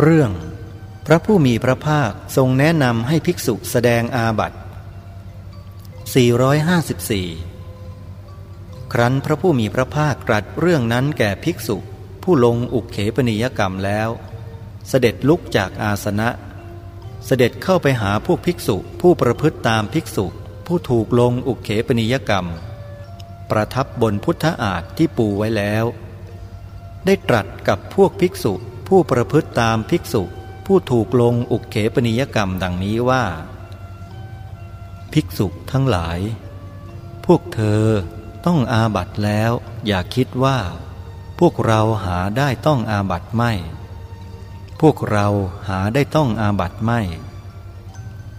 เรื่อง พระผู้มีพระภาคทรงแนะนำให้ภิกษุแสดงอาบัติ 454 ครั้นพระผู้มีพระภาคตรัสเรื่องนั้นแก่ภิกษุผู้ลงอุกเขปนิยกรรมแล้ว เสด็จลุกจากอาสนะ เสด็จเข้าไปหาพวกภิกษุผู้ประพฤติตามภิกษุ ผู้ถูกลงอุกเขปนิยกรรม ประทับบนพุทธอาฏที่ปูไว้แล้ว ได้ตรัสกับพวกภิกษุ ผู้ประพฤติตามภิกษุ ผู้ถูกลงอุกเขปนิยกรรมดังนี้ว่า ภิกษุทั้งหลาย พวกเธอต้องอาบัตแล้ว อย่าคิดว่า พวกเราหาได้ต้องอาบัตไม่ พวกเราหาได้ต้องอาบัตไม่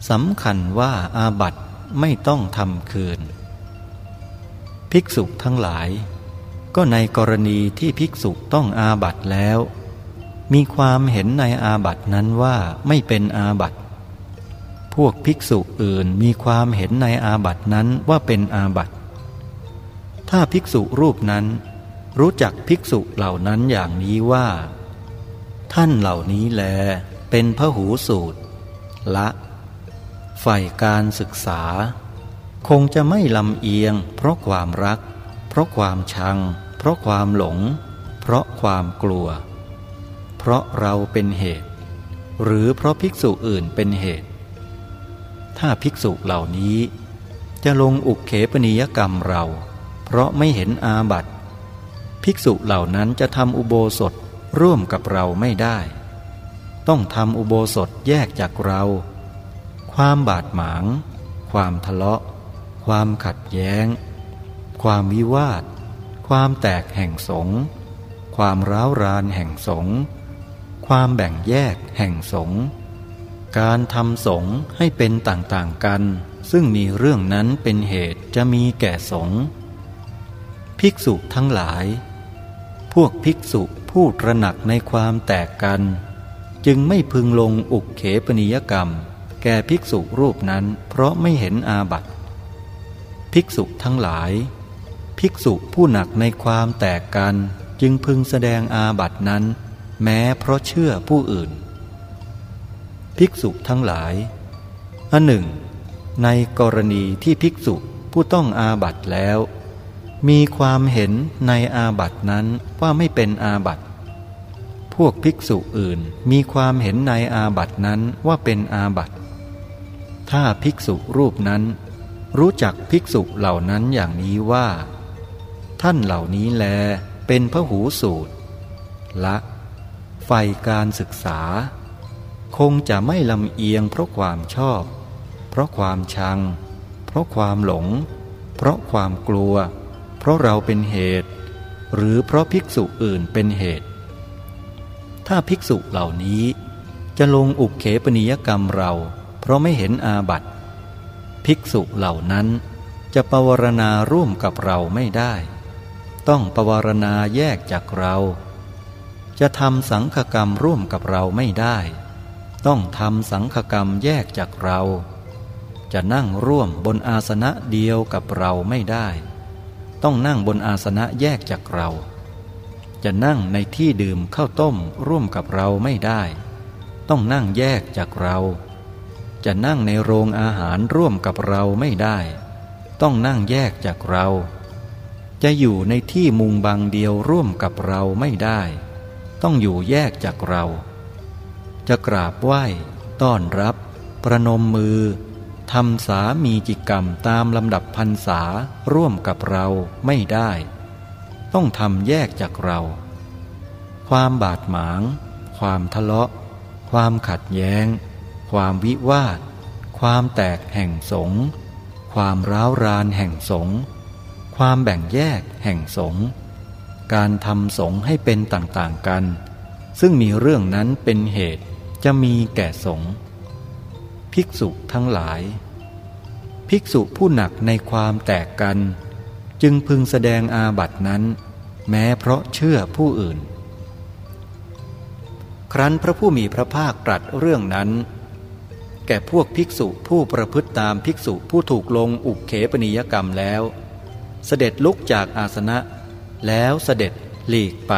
สำคัญว่าอาบัตไม่ต้องทำคืน ภิกษุทั้งหลาย ก็ในกรณีที่ภิกษุต้องอาบัตแล้ว มีความเห็นในอาบัตนั้นว่าไม่เป็นอาบัตพวกภิกษุอื่นมีความเห็นในอาบัตนั้นว่าเป็นอาบัตถ้าภิกษุรูปนั้น รู้จักภิกษุเหล่านั้นอย่างนี้ว่า ท่านเหล่านี้แล เป็นพระหูสูตร ละฝ่ายการศึกษา คงจะไม่ลำเอียง เพราะความรัก เพราะความชัง เพราะความหลง เพราะความกลัว เพราะเราเป็นเหตุ หรือเพราะภิกษุอื่นเป็นเหตุ ถ้าภิกษุเหล่านี้ จะลงอุกเขปนิยกรรมเรา เพราะไม่เห็นอาบัติ ภิกษุเหล่านั้นจะทำอุโบสถร่วมกับเราไม่ได้ ต้องทำอุโบสถแยกจากเรา ความบาดหมาง ความทะเลาะ ความขัดแย้ง ความวิวาท ความแตกแห่งสงความร้าวรานแห่งสง ความแบ่งแยกแห่งสงการทำสงให้เป็นต่างๆกัน ซึ่งมีเรื่องนั้นเป็นเหตุจะมีแก่สงภิกษุทั้งหลาย พวกภิกษุผู้ตระหนักในความแตกกัน จึงไม่พึงลงอุกเขปนิยกรรม แก่ภิกษุรูปนั้นเพราะไม่เห็นอาบัติ ภิกษุทั้งหลาย ภิกษุผู้หนักในความแตกกันจึงพึงแสดงอาบัตินั้น แม้เพราะเชื่อผู้อื่น ภิกษุทั้งหลายอันหนึ่ง ในกรณีที่ภิกษุผู้ต้องอาบัตแล้ว มีความเห็นในอาบัตนั้นว่าไม่เป็นอาบัตพวกภิกษุอื่นมีความเห็นในอาบัตนั้นว่าเป็นอาบัตถ้าภิกษุรูปนั้น รู้จักภิกษุเหล่านั้นอย่างนี้ว่า ท่านเหล่านี้แลเป็นพระหูสูตร ละ ไฟการศึกษา คงจะไม่ลำเอียงเพราะความชอบ เพราะความชัง เพราะความหลง เพราะความกลัว เพราะเราเป็นเหตุ หรือเพราะภิกษุอื่นเป็นเหตุ ถ้าภิกษุเหล่านี้จะลงอุกเขปนิยกรรมเรา เพราะไม่เห็นอาบัติภิกษุเหล่านั้นจะปวารณาร่วมกับเราไม่ได้ ต้องปวารณาแยกจากเรา จะทำสังฆกรรมร่วมกับเราไม่ได้ ต้องทำสังฆกรรมแยกจากเรา จะนั่งร่วมบนอาสนะเดียวกับเราไม่ได้ ต้องนั่งบนอาสนะแยกจากเรา จะนั่งในที่ดื่มข้าวต้มร่วมกับเราไม่ได้ ต้องนั่งแยกจากเรา จะนั่งในโรงอาหารร่วมกับเราไม่ได้ ต้องนั่งแยกจากเรา จะอยู่ในที่มุงบางเดียวร่วมกับเราไม่ได้ ต้องอยู่แยกจากเรา จะกราบไหว้ ต้อนรับ ประนมมือทำสามีจิกรรมตามลำดับพรรษาร่วมกับเราไม่ได้ ต้องทำแยกจากเรา ความบาดหมาง ความทะเลาะ ความขัดแย้ง ความวิวาท ความแตกแห่งสง ความร้าวรานแห่งสง ความแบ่งแยกแห่งสง การทำสงให้เป็นต่างๆกัน ซึ่งมีเรื่องนั้นเป็นเหตุจะมีแก่สงภิกษุทั้งหลาย ภิกษุผู้หนักในความแตกกัน จึงพึงแสดงอาบัตินั้น แม้เพราะเชื่อผู้อื่น ครั้นพระผู้มีพระภาคตรัสเรื่องนั้น แก่พวกภิกษุผู้ประพฤติตามภิกษุผู้ถูกลงอุกเขปนิยกรรมแล้ว เสด็จลุกจากอาสนะ แล้วเสด็จหลีกไป